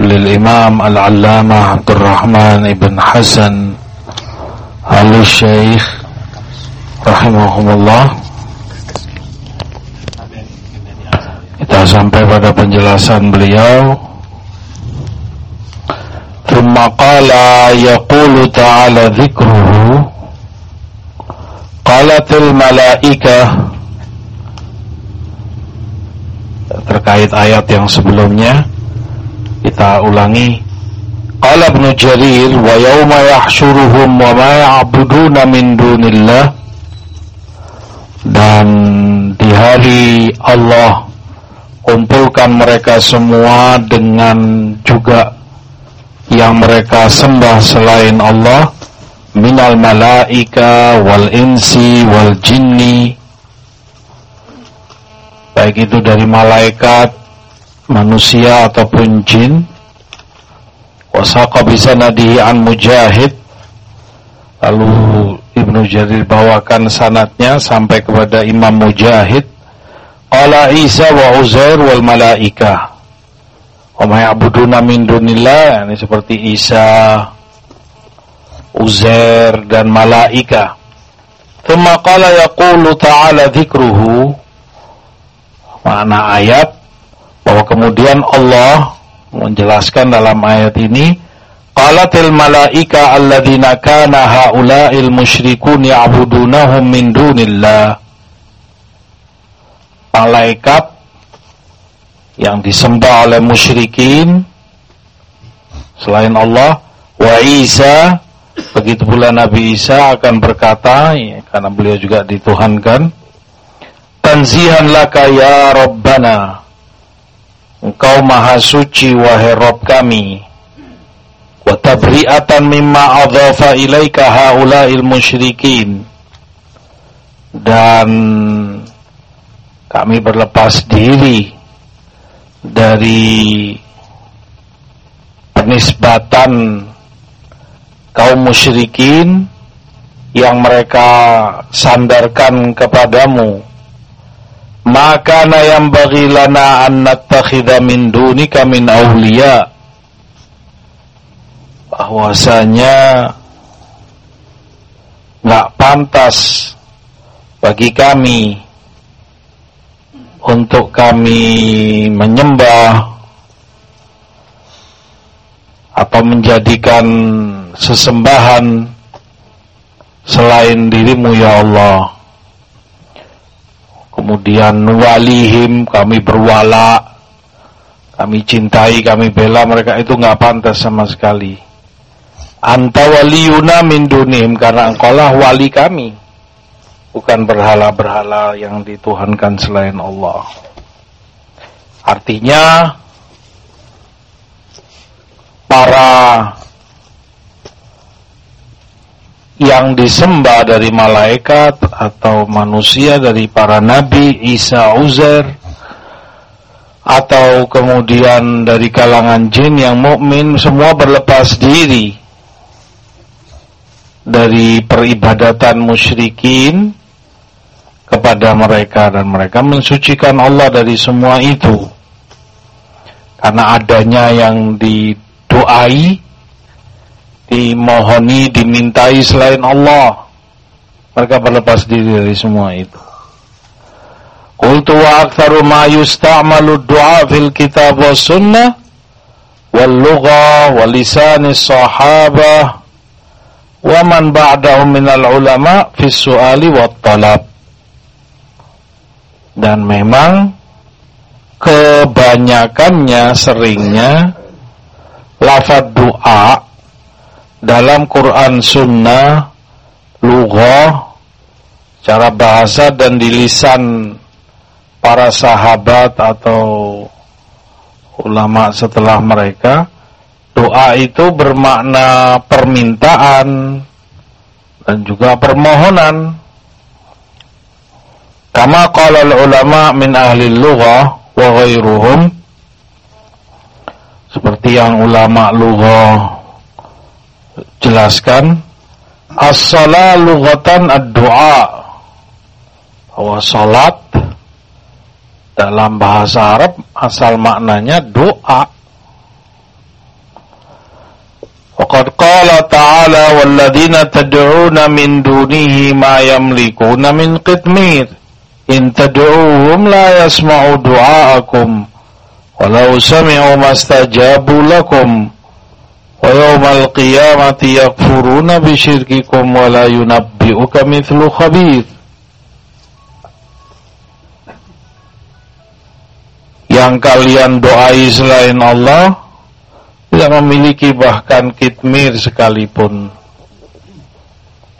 Lil Imam Al-Allamah Abdul Rahman Ibn Hasan Al-Syeikh Rahimahumullah Kita sampai pada penjelasan beliau ثم قال يقول تعالى ذكره قالت الملائكة terkait ayat yang sebelumnya kita ulangi. Qala Ibnu Jarir wa yawma yahsyuruhum wa ma ya'buduna min dunillah. Dan di hari Allah kumpulkan mereka semua dengan juga yang mereka sembah selain Allah minal malaika wal insi wal jinni. Baik itu dari malaikat manusia ataupun jin. Wasaqa bisanadihi an mujahid. Lalu Ibnu Jarir bawakan sanatnya sampai kepada Imam Mujahid. Qala Isa wa Uzair wal malaika Wa ya'buduna min dunillah ini seperti Isa, Uzair dan malaika. Thumma qala yaqulu ta'ala dzikruhu makna ayat bahwa kemudian Allah menjelaskan dalam ayat ini qalatil malaika alladzina kana haula'il musyrikun ya'budunahum min dunillah. Malaikat yang disembah oleh musyrikin selain Allah wa Isa begitu pula Nabi Isa akan berkata ya, karena beliau juga dituhankan tanzihan laka ya Rabbana engkau maha suci wahai Rabb kami. Wa tabri'atan mimma adhafa ilaika haula'il musyrikin. Dan kami berlepas diri dari penisbatan kaum musyrikin yang mereka sandarkan kepadamu maka na yang bagi lana an nattakhidha min dunika min awliya. Bahwasanya nggak pantas bagi kami untuk kami menyembah atau menjadikan sesembahan selain dirimu ya Allah kemudian walihim kami berwala kami cintai kami bela mereka itu nggak pantas sama sekali anta waliyuna min dunim karena engkaulah wali kami bukan berhala-berhala yang dituhankan selain Allah. Artinya para yang disembah dari malaikat atau manusia dari para nabi Isa Uzair atau kemudian dari kalangan jin yang mukmin semua berlepas diri dari peribadatan musyrikin kepada mereka dan mereka mensucikan Allah dari semua itu. Karena adanya yang didoai dimohoni dimintai selain Allah. Mereka berlepas diri dari semua itu. Qultu wa aktsaru ma yusta'malu du'a fil kitab was sunnah wal lugha wal lisan sahabah wa man ba'dahum minal ulama fi su'ali wat talab. Dan memang kebanyakannya seringnya lafad doa dalam Quran Sunnah lughah cara bahasa dan di lisan para sahabat atau ulama setelah mereka doa itu bermakna permintaan dan juga permohonan. Kama qala ulama min ahli lughah wa ghairuhum seperti yang ulama lughah jelaskan as-salat lughatan ad-du'a. Bahwa salat dalam bahasa Arab asal maknanya doa. Waqad qala ta'ala walladzina tad'una min dunihi ma yamlikuna min qitmir. In tad'uhum la yasma'u du'aakum. Walau sami'u mastajabu lakum yakfuruna bi syirkikum wa la yunabbi'uka mithlu khabir yang kalian doai selain Allah tidak memiliki bahkan kitmir sekalipun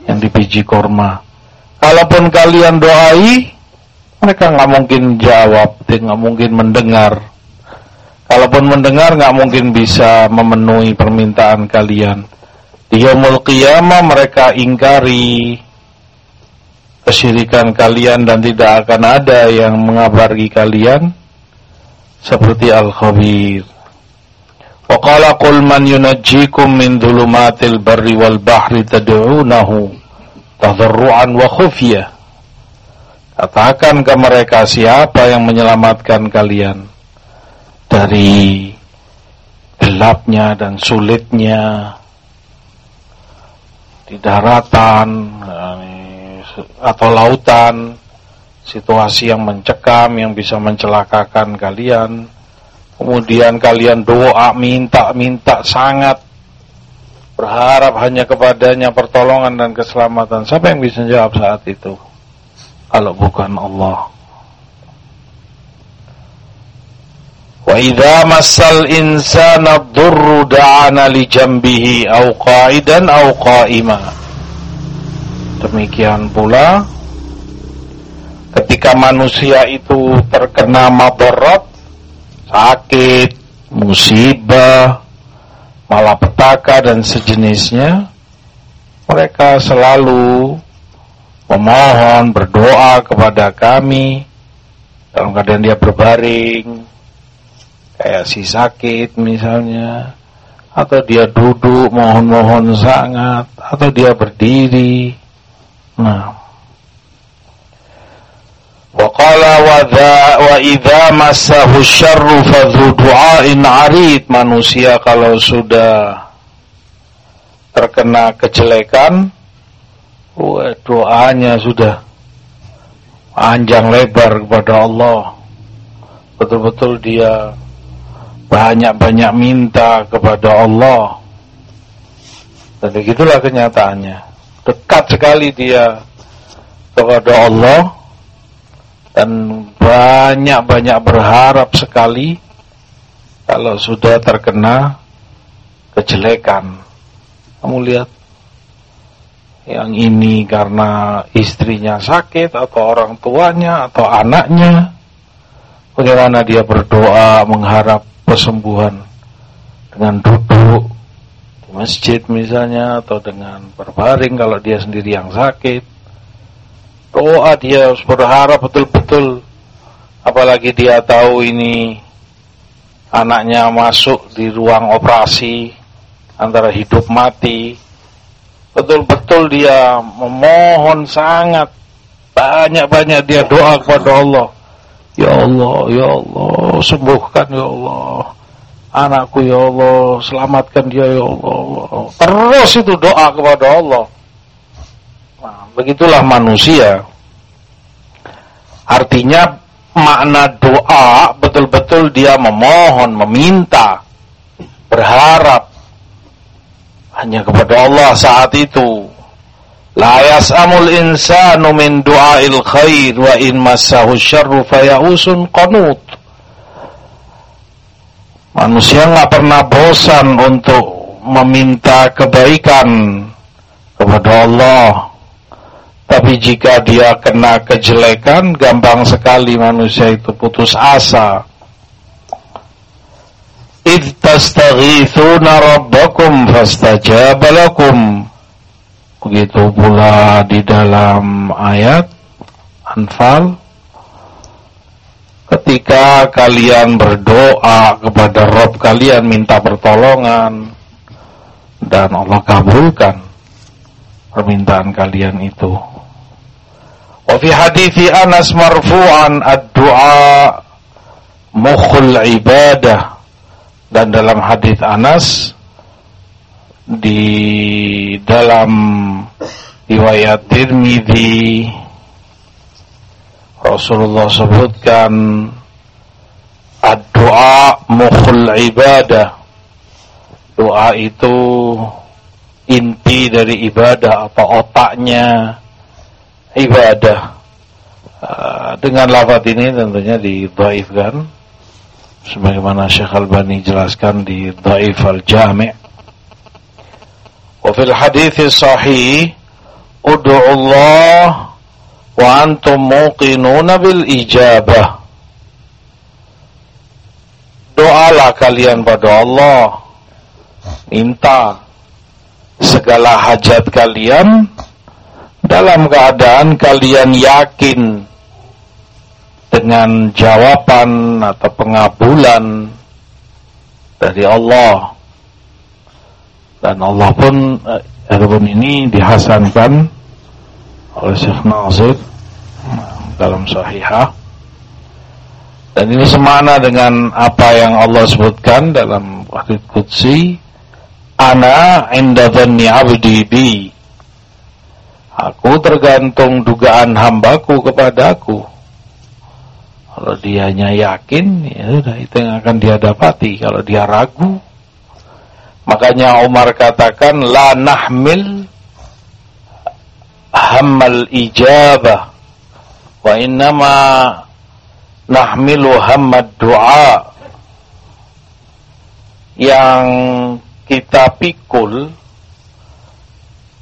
yang di biji korma. Kalaupun kalian doai, mereka nggak mungkin jawab, nggak mungkin mendengar. Kalaupun mendengar, nggak mungkin bisa memenuhi permintaan kalian. Di yaumul qiyamah mereka ingkari kesyirikan kalian dan tidak akan ada yang mengabari kalian seperti al-khabir. Wa qala qul man yunajjikum min dhulumatil barri wal bahri tad'unahu tadarruan wa khufyah. Katakan ke mereka siapa yang menyelamatkan kalian dari gelapnya dan sulitnya di daratan atau lautan situasi yang mencekam yang bisa mencelakakan kalian. Kemudian kalian doa minta-minta sangat berharap hanya kepadanya pertolongan dan keselamatan. Siapa yang bisa jawab saat itu? Kalau bukan Allah. Wa idza massal insana dhurru da'ana li jambihi aw qa'idan aw qa'ima. Demikian pula ketika manusia itu terkena mabarat, sakit, musibah, malapetaka dan sejenisnya, mereka selalu memohon, berdoa kepada kami dalam keadaan dia berbaring, kayak si sakit misalnya, atau dia duduk mohon-mohon sangat, atau dia berdiri. Nah, Waqala wa idza massahu syarru fadhu du'ain arid. Manusia kalau sudah terkena kejelekan wah, doanya sudah panjang lebar kepada Allah. Betul-betul dia banyak-banyak minta kepada Allah dan begitulah kenyataannya dekat sekali dia kepada Allah dan banyak-banyak berharap sekali kalau sudah terkena kejelekan. Kamu lihat yang ini karena istrinya sakit atau orang tuanya atau anaknya. Bagaimana dia berdoa mengharap kesembuhan dengan duduk di masjid misalnya atau dengan berbaring kalau dia sendiri yang sakit. Doa dia harus berharap betul-betul. Apalagi dia tahu ini anaknya masuk di ruang operasi antara hidup mati. Betul-betul dia memohon sangat. Banyak-banyak dia doa kepada Allah ya Allah ya Allah sembuhkan ya Allah anakku ya Allah selamatkan dia ya Allah terus itu doa kepada Allah Nah, begitulah manusia. Artinya makna doa betul-betul dia memohon, meminta, berharap hanya kepada Allah saat itu. La yas'amul insanu min du'ail khair wa in massahu syarru fayausun qanut. Manusia nggak pernah bosan untuk meminta kebaikan kepada Allah tapi jika dia kena kejelekan, gampang sekali manusia itu putus asa. tastaghithuna rabbakum fastajaba lakum begitu pula di dalam ayat Anfal ketika kalian berdoa kepada Rob kalian minta pertolongan dan Allah kabulkan permintaan kalian itu. Wa fi hadithi Anas marfu'an ad-du'a mukhul ibadah dan dalam hadis Anas di dalam riwayat Tirmidzi Rasulullah sebutkan ad-du'a mukhul ibadah. Doa itu inti dari ibadah atau otaknya ibadah. Uh, dengan lafaz ini tentunya dibaifkan sebagaimana Syekh Al-Bani jelaskan di Dhaif Al-Jami' sahih ud'u Allah wa antum muqinuna bil ijabah. Doalah kalian pada Allah. Minta segala hajat kalian dalam keadaan kalian yakin dengan jawaban atau pengabulan dari Allah dan Allah pun eh, ini dihasankan oleh Syekh Nazir dalam sahihah dan ini semana dengan apa yang Allah sebutkan dalam hadis qudsi ana inda dhanni abdi bi Aku tergantung dugaan hambaku kepadaku. Kalau dianya yakin, ya itu yang akan dia dapati. Kalau dia ragu, makanya Umar katakan la nahmil hammal ijabah wa innama nahmilu hammad du'a. Yang kita pikul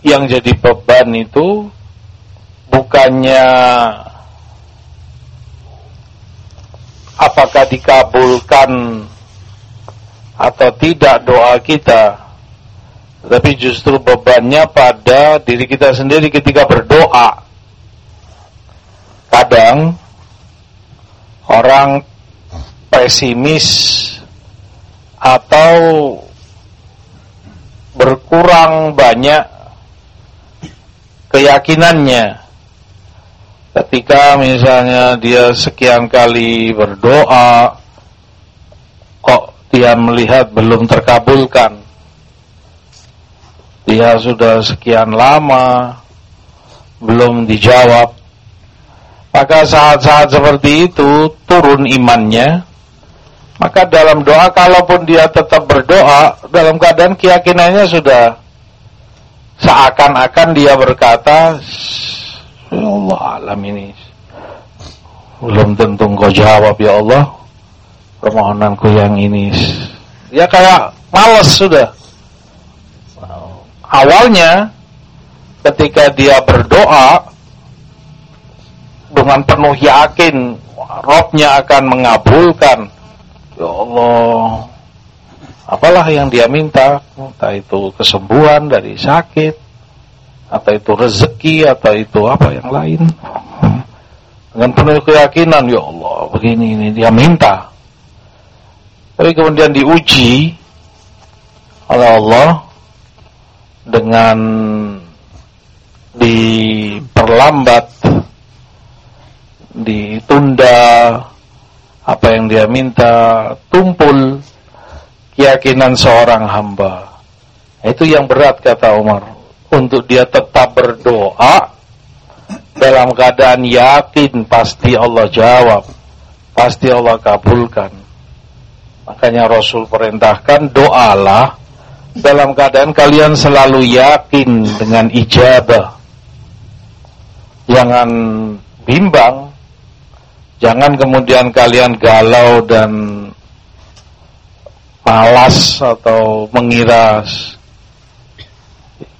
yang jadi beban itu bukannya apakah dikabulkan atau tidak doa kita. Tapi justru bebannya pada diri kita sendiri ketika berdoa. Kadang orang pesimis atau berkurang banyak keyakinannya. Ketika misalnya dia sekian kali berdoa dia melihat belum terkabulkan dia sudah sekian lama belum dijawab maka saat-saat seperti itu turun imannya maka dalam doa kalaupun dia tetap berdoa dalam keadaan keyakinannya sudah Seakan-akan dia berkata, Ya Allah alam ini. Belum tentu engkau jawab ya Allah. Permohonanku yang ini. Ya kayak males sudah. Awalnya ketika dia berdoa dengan penuh yakin Robnya akan mengabulkan. Ya Allah, apalah yang dia minta, entah itu kesembuhan dari sakit, atau itu rezeki, atau itu apa yang lain. Dengan penuh keyakinan, ya Allah, begini ini dia minta. Tapi kemudian diuji oleh Allah dengan diperlambat, ditunda apa yang dia minta, tumpul keyakinan seorang hamba. Itu yang berat kata Umar. Untuk dia tetap berdoa dalam keadaan yakin pasti Allah jawab. Pasti Allah kabulkan. Makanya Rasul perintahkan doalah dalam keadaan kalian selalu yakin dengan ijabah. Jangan bimbang. Jangan kemudian kalian galau dan malas atau mengira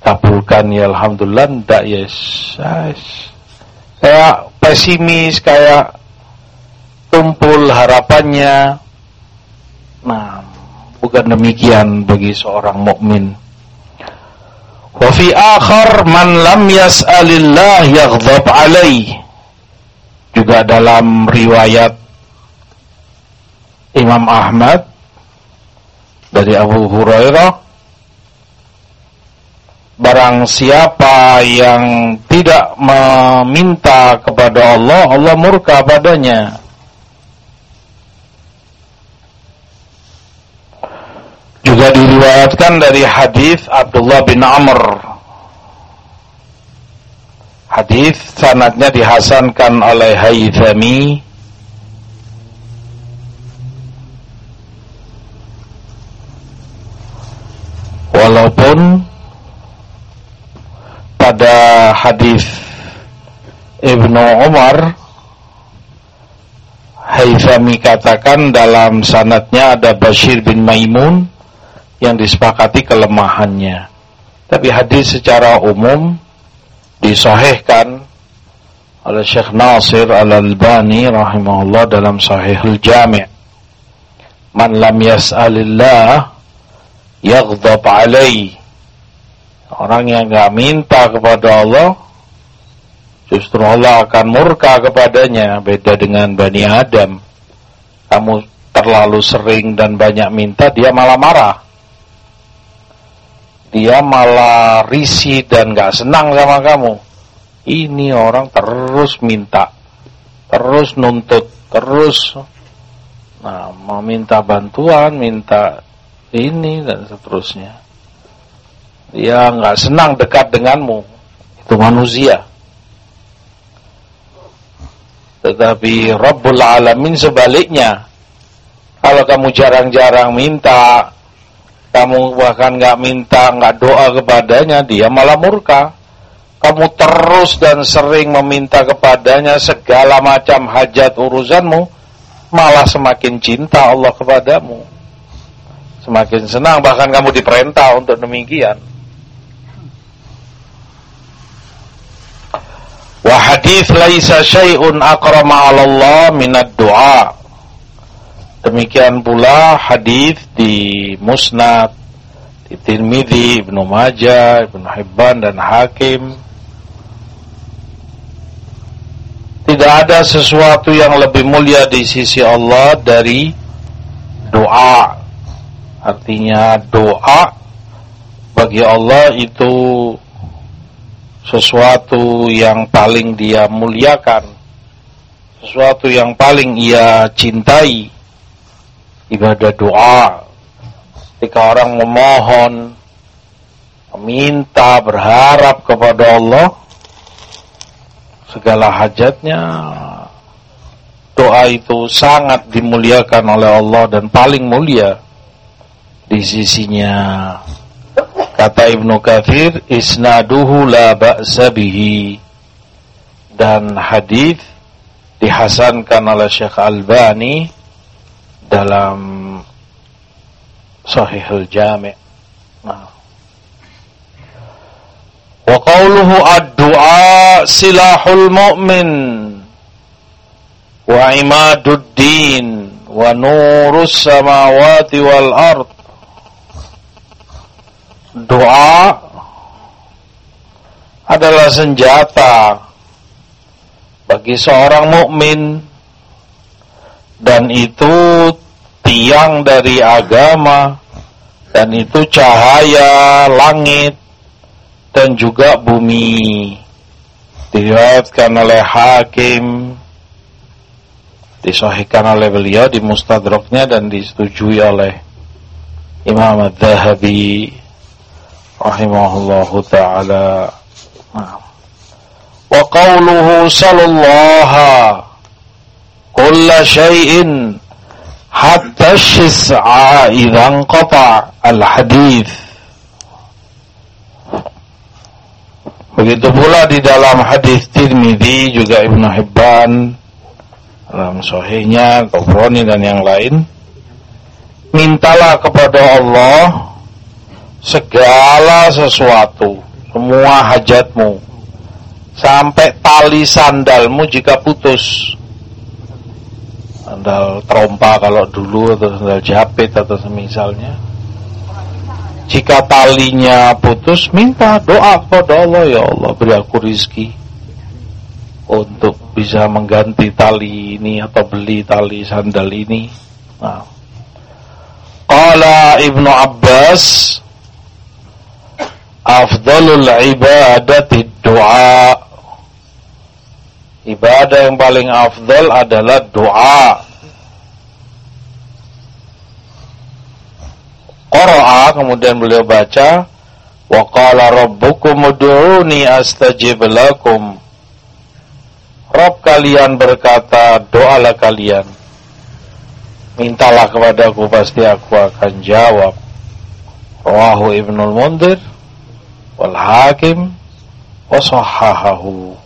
kabulkan ya alhamdulillah ndak yes. yes kayak pesimis kayak tumpul harapannya nah Bukan demikian bagi seorang mukmin. Wa fi akhar man lam yas'alillah yaghdab alaih. Juga dalam riwayat Imam Ahmad dari Abu Hurairah Barang siapa yang tidak meminta kepada Allah, Allah murka padanya. Juga diriwayatkan dari hadis Abdullah bin Amr. Hadis sanadnya dihasankan oleh Haythami Walaupun pada hadis Ibnu Umar Haythami katakan dalam sanatnya ada Bashir bin Maimun yang disepakati kelemahannya. Tapi hadis secara umum disahihkan oleh Syekh Nasir Al-Albani rahimahullah dalam Sahihul Jami' Man lam yas'alillah yaghdab alaih Orang yang nggak minta kepada Allah justru Allah akan murka kepadanya. Beda dengan Bani Adam. Kamu terlalu sering dan banyak minta dia malah marah dia malah risih dan gak senang sama kamu. Ini orang terus minta, terus nuntut, terus nah mau minta bantuan, minta ini dan seterusnya. Dia nggak senang dekat denganmu, itu manusia. Tetapi Rabbul Alamin sebaliknya, kalau kamu jarang-jarang minta, kamu bahkan nggak minta, nggak doa kepadanya, dia malah murka. Kamu terus dan sering meminta kepadanya segala macam hajat urusanmu, malah semakin cinta Allah kepadamu. Semakin senang, bahkan kamu diperintah untuk demikian. Wa hadith laisa syai'un akrama 'ala Allah minad du'a. Demikian pula hadis di Musnad, di Tirmidzi, Ibnu Majah, Ibnu Hibban dan Hakim. Tidak ada sesuatu yang lebih mulia di sisi Allah dari doa. Artinya doa bagi Allah itu sesuatu yang paling dia muliakan, sesuatu yang paling ia cintai ibadah doa. Ketika orang memohon meminta berharap kepada Allah segala hajatnya doa itu sangat dimuliakan oleh Allah dan paling mulia. Di sisinya kata Ibnu Kathir isnaduhu la ba'sa bihi. Dan hadis dihasankan oleh Syekh Albani dalam Sahihul Jami' nah. Wa qawluhu ad-du'a silahul mu'min wa imaduddin wa nurus samawati wal ard Doa adalah senjata bagi seorang mukmin dan itu tiang dari agama dan itu cahaya langit dan juga bumi. Diriwayatkan oleh hakim disahihkan oleh beliau di mustadraknya dan disetujui oleh Imam Al-Zahabi rahimahullahu taala. Wa qawluhu sallallahu kulla syai'in hatta syis'a idza qata al-hadis Begitu pula di dalam hadis Tirmidzi juga Ibnu Hibban dalam sahihnya Qabrani dan yang lain mintalah kepada Allah segala sesuatu semua hajatmu sampai tali sandalmu jika putus sandal trompa kalau dulu atau sandal japit atau semisalnya Jika talinya putus, minta doa kepada Allah, ya Allah beri aku rizki untuk bisa mengganti tali ini atau beli tali sandal ini. Nah. Qala Ibnu Abbas Afdalul ibadati doa Ibadah yang paling afdal adalah doa. Qara'a kemudian beliau baca wa qala rabbukum ud'uni astajib lakum. Rob kalian berkata doalah kalian. Mintalah kepadaku pasti aku akan jawab. Rawahu Ibnul Mundir wal Hakim wa sahahahu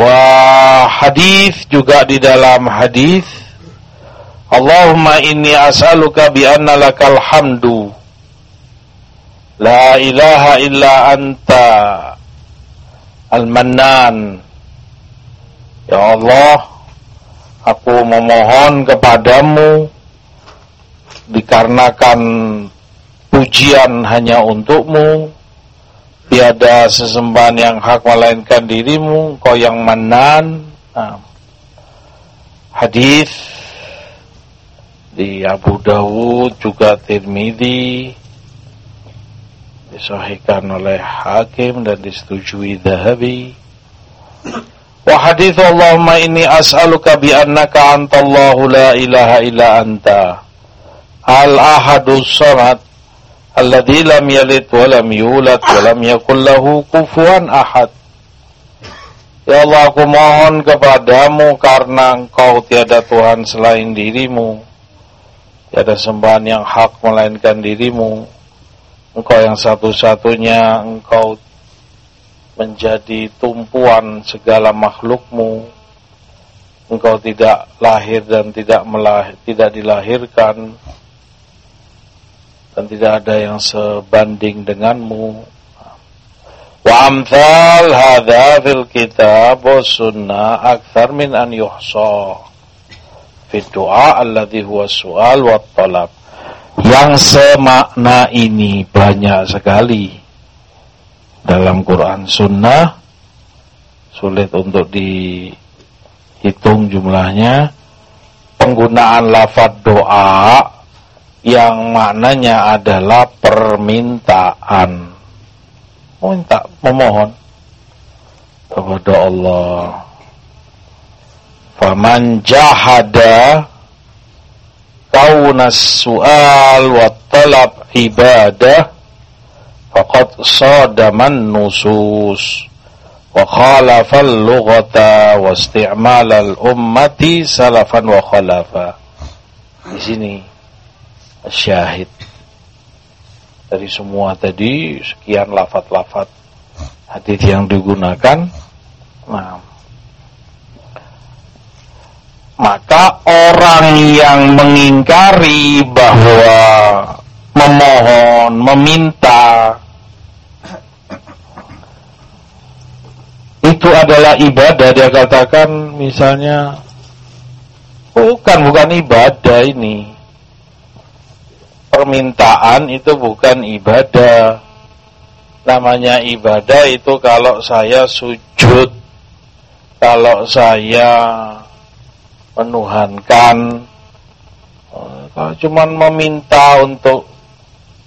Wa hadis juga di dalam hadis. Allahumma inni as'aluka bi anna lakal hamdu. La ilaha illa anta Al-Mannan. Ya Allah Aku memohon kepadamu Dikarenakan pujian hanya untukmu Tiada sesembahan yang hak melainkan dirimu Kau yang manan. Nah. Hadis di Abu Dawud juga Tirmidzi disahihkan oleh Hakim dan disetujui Dahabi wa hadits Allahumma inni as'aluka bi annaka antallahu la ilaha illa anta. Al ahadus samad alladzi lam yalid wa lam yulad wa lam yakul lahu ahad Ya Allah aku mohon kepadamu karena engkau tiada Tuhan selain dirimu Tiada sembahan yang hak melainkan dirimu. Engkau yang satu-satunya, engkau menjadi tumpuan segala makhlukmu. Engkau tidak lahir dan tidak melahir, tidak dilahirkan dan tidak ada yang sebanding denganmu. Wa amthal hadha fil kitab wa sunnah akthar min an yuhsa fi doa alladhi huwa su'al wa talab. Yang semakna ini banyak sekali dalam Quran Sunnah sulit untuk dihitung jumlahnya penggunaan lafaz doa yang maknanya adalah permintaan. Meminta memohon. Kepada Allah. Faman jahada kaunas su'al wa talab ibadah faqad sadaman nusus wa khalafal lughata wa isti'malal ummati salafan wa khalafa. Di sini syahid. Dari semua tadi sekian lafat-lafat hadis yang digunakan. Nah. Maka orang yang mengingkari bahwa memohon, meminta itu adalah ibadah. Dia katakan misalnya bukan bukan ibadah ini permintaan itu bukan ibadah. Namanya ibadah itu kalau saya sujud kalau saya menuhankan kalau cuma meminta untuk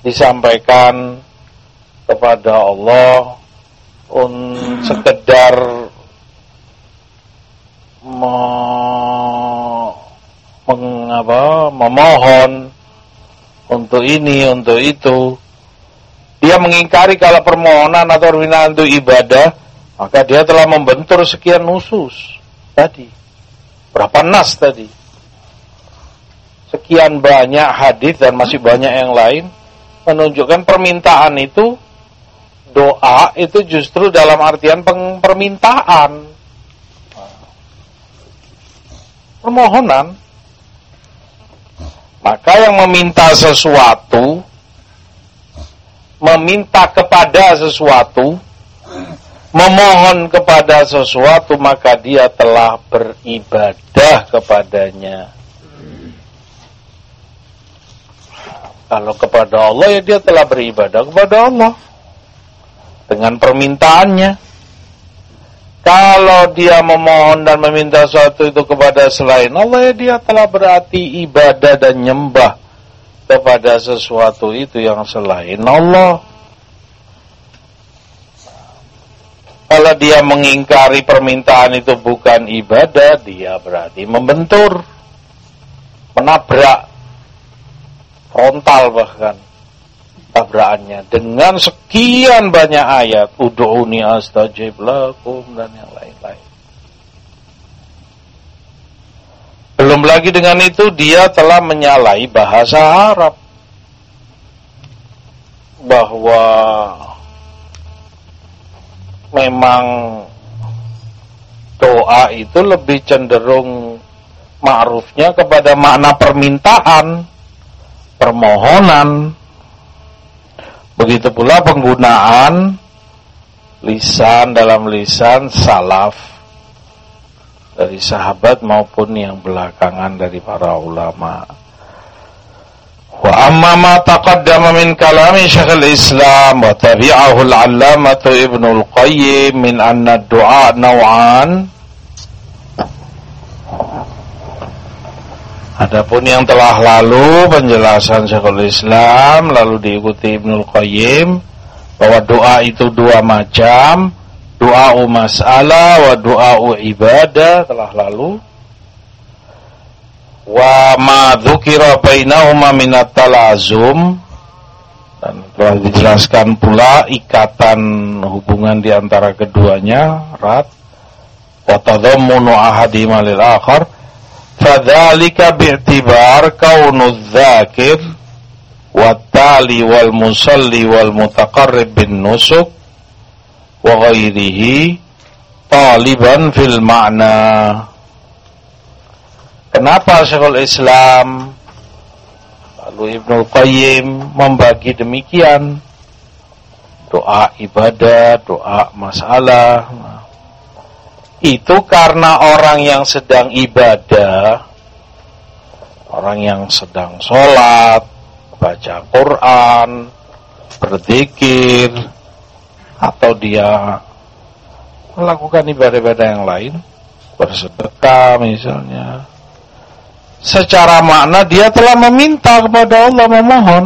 disampaikan kepada Allah un sekedar me, mengapa memohon untuk ini untuk itu. Dia mengingkari kalau permohonan atau permintaan itu ibadah maka dia telah membentur sekian nusus tadi. Berapa nas tadi? Sekian banyak hadis dan masih banyak yang lain menunjukkan permintaan itu doa itu justru dalam artian permintaan. Permohonan maka yang meminta sesuatu meminta kepada sesuatu memohon kepada sesuatu maka dia telah beribadah kepadanya. Kalau kepada Allah ya dia telah beribadah kepada Allah dengan permintaannya. Kalau dia memohon dan meminta sesuatu itu kepada selain Allah ya dia telah berarti ibadah dan nyembah kepada sesuatu itu yang selain Allah. Kalau dia mengingkari permintaan itu bukan ibadah, dia berarti membentur, menabrak, frontal bahkan tabrakannya dengan sekian banyak ayat ud'uni astajib lakum dan yang lain-lain. Belum lagi dengan itu dia telah menyalahi bahasa Arab bahwa memang doa itu lebih cenderung ma'rufnya kepada makna permintaan, permohonan. Begitu pula penggunaan lisan dalam lisan salaf dari sahabat maupun yang belakangan dari para ulama. Wa amma ma taqaddama min kalami Syekhul Islam wa tabi'ahu al-'Allamah Ibnu al-Qayyim min anna ad-du'a naw'an Adapun yang telah lalu penjelasan Syekhul Islam lalu diikuti Ibnul Qayyim bahwa doa itu dua macam, doa masalah wa doa ibadah telah lalu. Wa ma dzukira bainahuma talazum. Dan telah dijelaskan pula ikatan hubungan di antara keduanya rat wa tadammunu ahadima lil akhar fadzalika bi'tibar kaunu dzakir wa tali wal musalli wal ghairihi taliban fil ma'na Kenapa Syekhul Islam lalu Ibnu Qayyim membagi demikian doa ibadah, doa masalah. Itu karena orang yang sedang ibadah, orang yang sedang sholat, baca Quran, berzikir, atau dia melakukan ibadah-ibadah yang lain, bersedekah misalnya, secara makna dia telah meminta kepada Allah memohon.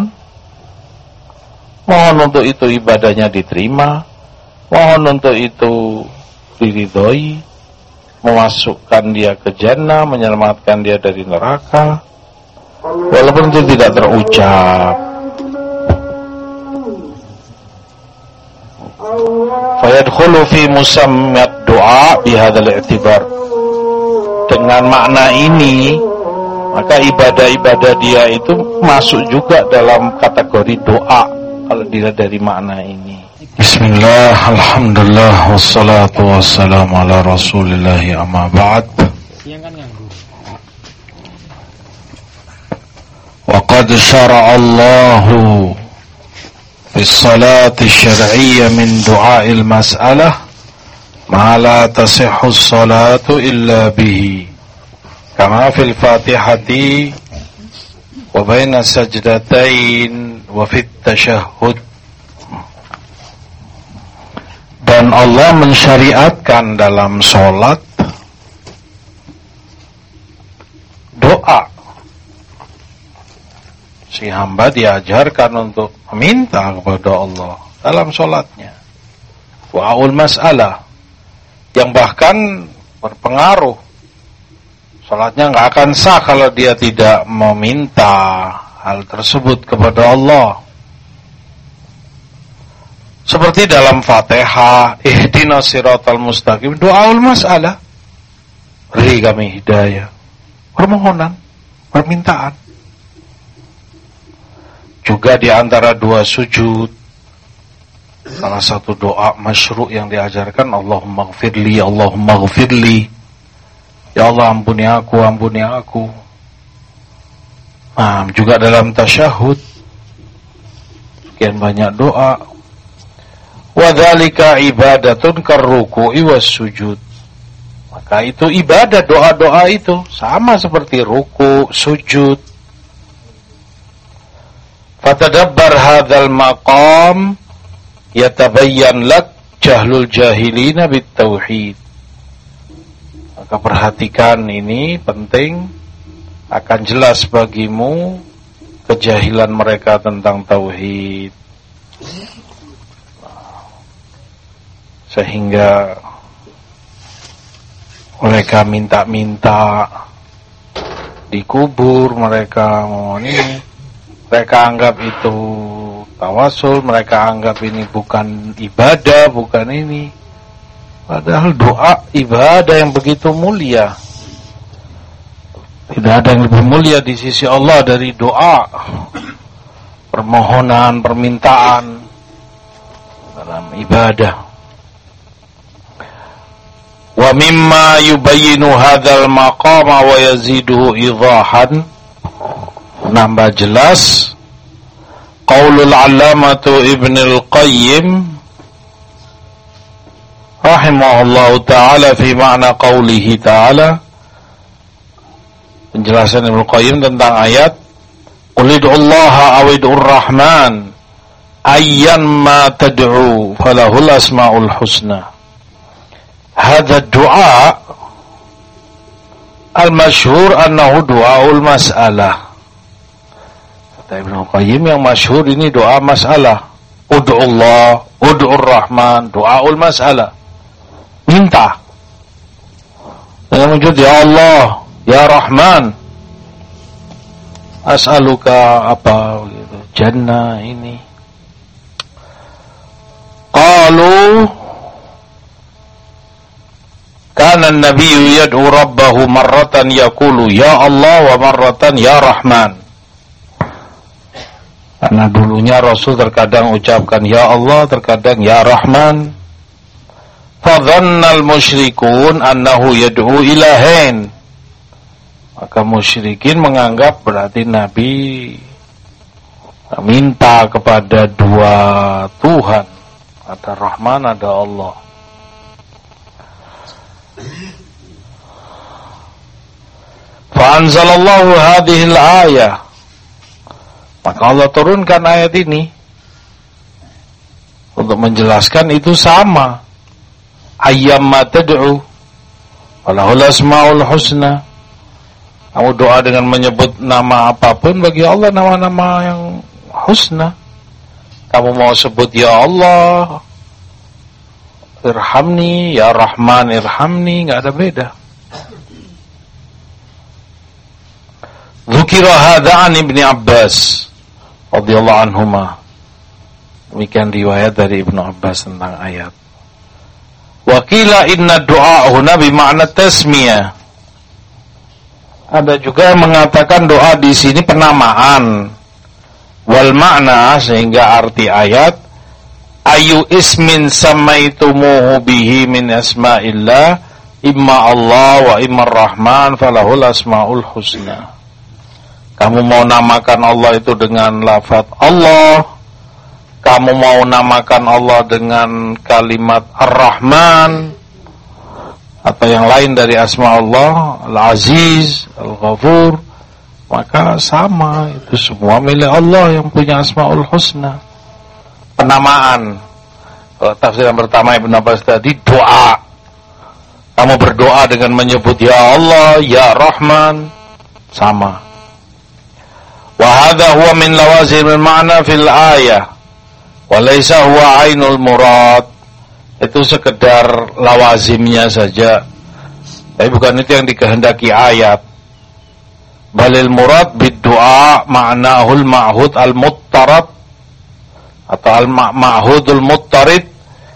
Mohon untuk itu ibadahnya diterima, mohon untuk itu diridhoi, memasukkan dia ke jannah, menyelamatkan dia dari neraka. Walaupun itu tidak terucap. Fayadkhulu fi musammat doa bihadzal i'tibar. Dengan makna ini maka ibadah-ibadah dia itu masuk juga dalam kategori doa kalau dilihat dari makna ini. بسم الله الحمد لله والصلاة والسلام على رسول الله أما بعد. وقد شرع الله في الصلاة الشرعية من دعاء المسألة ما لا تصح الصلاة إلا به. كما في الفاتحة وبين السجدتين وفي التشهد dan Allah mensyariatkan dalam sholat doa. Si hamba diajarkan untuk meminta kepada Allah dalam sholatnya. Wa'ul masalah yang bahkan berpengaruh. Salatnya nggak akan sah kalau dia tidak meminta hal tersebut kepada Allah. Seperti dalam Fatihah, ihdinas siratal mustaqim, doaul masalah. Beri kami hidayah. Permohonan, permintaan. Juga di antara dua sujud, salah satu doa masyru' yang diajarkan Allahumma gfirli, Allahumma gfirli Ya Allah ampuni aku, ampuni aku. Nah, juga dalam tasyahud sekian banyak doa. Wadzalika ibadatun karruku'i was sujud. Maka itu ibadah doa-doa itu sama seperti ruku, sujud. Fatadabbar hadzal maqam yatabayyan lak jahlul jahilina bit tauhid. Maka perhatikan ini penting akan jelas bagimu kejahilan mereka tentang tauhid. Sehingga mereka minta-minta dikubur mereka mau ini. Mereka anggap itu tawasul mereka anggap ini bukan ibadah bukan ini. Padahal doa ibadah yang begitu mulia. Tidak ada yang lebih mulia di sisi Allah dari doa. Permohonan permintaan dalam ibadah mimma yubayyinu hadzal maqama wa yaziduhu idahan nambah jelas qaulul allamatu ibnul qayyim rahimahullah taala fi makna qaulihi taala penjelasan Ibnu Qayyim tentang ayat Qul Allah awid'ur rahman ayyan ma tad'u falahul asmaul husna Hada doa al-masyhur annahu doaul mas'alah. Kata Ibnu Qayyim yang masyhur ini doa masalah. Ud'u Allah, ud'ur Rahman, doaul mas'alah. Minta. Dengan wujud ya Allah, ya Rahman. As'aluka apa gitu, jannah ini. Qalu Kana Nabi yad'u rabbahu marratan yaqulu ya Allah wa marratan ya Rahman. Karena dulunya Rasul terkadang ucapkan ya Allah, terkadang ya Rahman. Fadhannal musyrikun annahu yad'u ilahain. Maka musyrikin menganggap berarti Nabi minta kepada dua Tuhan. Ada Rahman, ada Allah. Fa'anzalallahu hadhil ayah. Maka Allah turunkan ayat ini untuk menjelaskan itu sama. Ayyamma tad'u walahul asmaul husna. Kamu doa dengan menyebut nama apa pun bagi Allah nama-nama yang husna. Kamu mau sebut ya Allah, irhamni, ya Rahman irhamni, nggak ada beda. Dzukira hadza an Ibnu Abbas radhiyallahu anhuma. Demikian riwayat dari Ibnu Abbas tentang ayat. Wakila inna du'a huna makna tasmiyah. Ada juga yang mengatakan doa di sini penamaan. Wal makna sehingga arti ayat ayu ismin samaitumuhu bihi min asma'illah imma Allah wa imma Rahman falahul asmaul husna. Kamu mau namakan Allah itu dengan lafaz Allah. Kamu mau namakan Allah dengan kalimat Ar-Rahman atau yang lain dari asma Allah, Al-Aziz, Al-Ghafur, maka sama itu semua milik Allah yang punya Asmaul Husna penamaan. Oh, tafsiran pertama Ibn Abbas tadi doa. Kamu berdoa dengan menyebut ya Allah ya Rahman. Sama. Wa hadha huwa min lawazimil ma'na fil ayah wa laysa huwa ainul murad. Itu sekedar lawazimnya saja. Tapi bukan itu yang dikehendaki ayat. Balil murad bid doa ma'nahul ma'hud al muttarab atau al-ma'hudul muttarid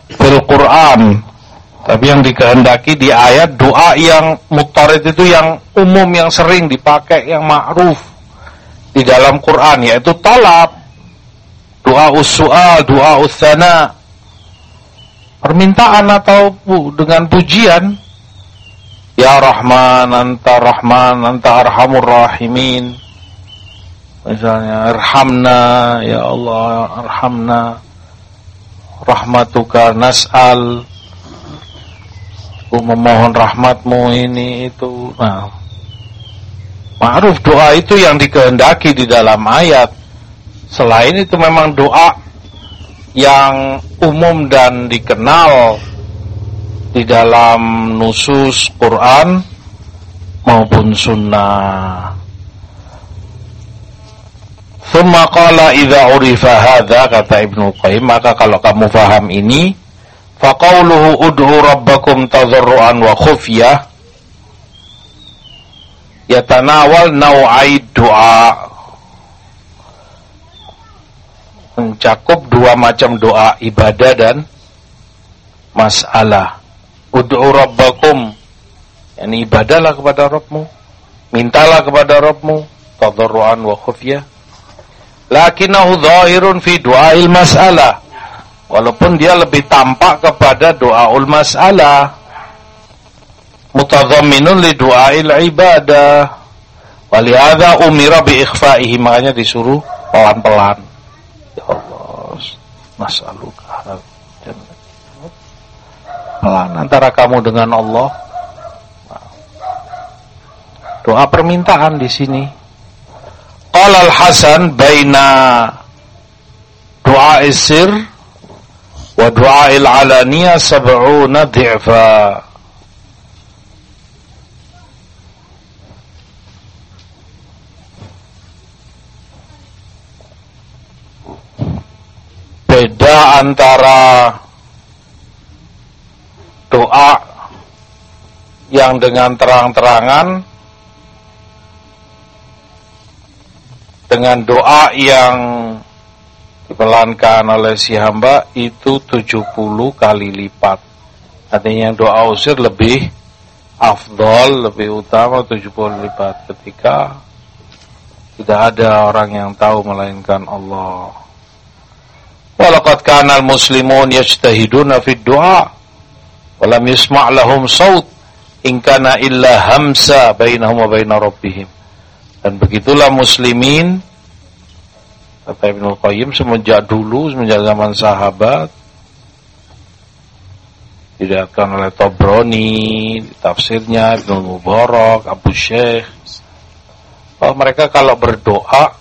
fil Quran. Tapi yang dikehendaki di ayat doa yang muttarid itu yang umum yang sering dipakai yang ma'ruf di dalam Quran yaitu talab. Doa usual doa usana permintaan atau dengan pujian. Ya Rahman anta Rahman anta arhamur rahimin misalnya arhamna ya Allah arhamna rahmatuka nas'al. Aku memohon rahmatmu ini itu. Nah Ma'ruf doa itu yang dikehendaki di dalam ayat. Selain itu memang doa yang umum dan dikenal di dalam nusus Quran maupun sunnah. Thumma qala idza urifa hadza kata Ibnu Qayyim maka kalau kamu faham ini faqauluhu ud'u rabbakum tadharruan wa khufyah yatanawal nau'ai doa mencakup dua macam doa ibadah dan masalah. Ud'u rabbakum yani ibadahlah kepada Rabbmu. Mintalah kepada Rabbmu tadarruan wa khufyah Lakinahu zahirun fi du'ail mas'alah. Walaupun dia lebih tampak kepada doaul mas'alah. Mutadhamminun li du'ail ibadah. Walihada umira bi ikhfa'ihi. Makanya disuruh pelan-pelan. Ya Allah, mas'aluka. Pelan antara kamu dengan Allah. Doa permintaan di sini Qala al-Hasan baina du'a isir wa du'a al-alaniyah sab'una dhi'fa. Beda antara doa yang dengan terang-terangan dengan doa yang dipelankan oleh si hamba itu 70 kali lipat. Artinya doa usir lebih afdol, lebih utama 70 lipat ketika tidak ada orang yang tahu melainkan Allah. Walaqad kana al-muslimun yajtahiduna fi du'a wa lam yusma' lahum in kana illa hamsa bainahum wa baina rabbihim. Dan begitulah muslimin kata Ibnu Qayyim semenjak dulu semenjak zaman sahabat dilihatkan oleh Tobroni tafsirnya Ibnu Mubarak Abu Syekh. Bahwa mereka kalau berdoa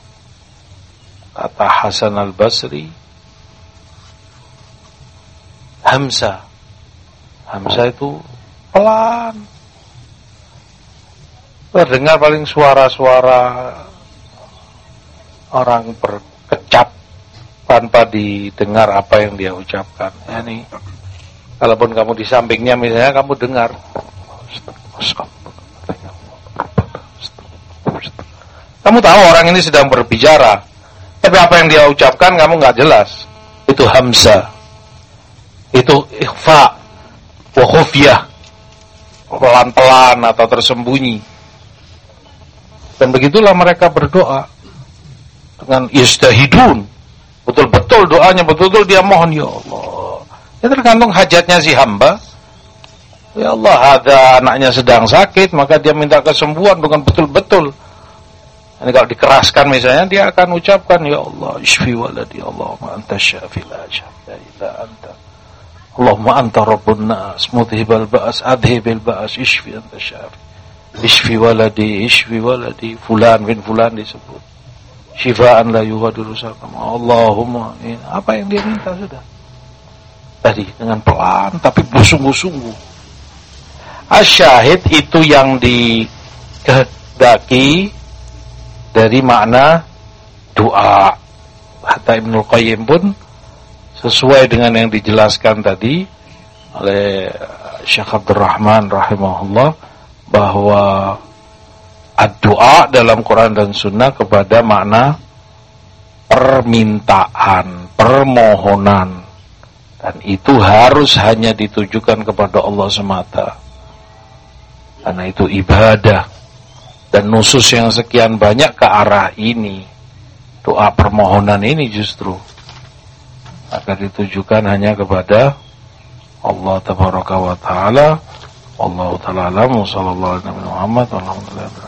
kata Hasan Al Basri Hamzah. Hamzah itu pelan terdengar paling suara-suara orang berkecap tanpa didengar apa yang dia ucapkan. Ya nih, kalaupun kamu di sampingnya misalnya kamu dengar, kamu tahu orang ini sedang berbicara, tapi apa yang dia ucapkan kamu nggak jelas. Itu hamzah, itu ikhfa, wa pelan-pelan atau tersembunyi. Dan begitulah mereka berdoa dengan istahidun. Betul-betul doanya, betul-betul dia mohon, Ya Allah. Ya tergantung hajatnya si hamba. Ya Allah, ada anaknya sedang sakit, maka dia minta kesembuhan bukan betul-betul. Ini kalau dikeraskan misalnya, dia akan ucapkan, Ya Allah, isfi waladi, Allahumma anta syafi la syafi ila anta. Allahumma anta rabbun nas, mudhibal ba'as, adhibil ba'as, isfi anta syafi. Ishfi waladi, ishfi waladi, fulan bin fulan disebut. Syifaan la yughadiru sakama. Allahumma ini. Apa yang dia minta sudah. Tadi dengan pelan tapi bersungguh-sungguh. Asyahid itu yang dikehendaki dari makna doa. Hatta Ibnu Qayyim pun sesuai dengan yang dijelaskan tadi oleh Syekh Abdul Rahman rahimahullah bahwa doa dalam Quran dan Sunnah kepada makna permintaan, permohonan. Dan itu harus hanya ditujukan kepada Allah semata. Karena itu ibadah. Dan nusus yang sekian banyak ke arah ini. Doa permohonan ini justru. Agar ditujukan hanya kepada Allah Tabaraka Ta'ala. Wallahu ta'ala alam. Wa sallallahu alaihi wa sallam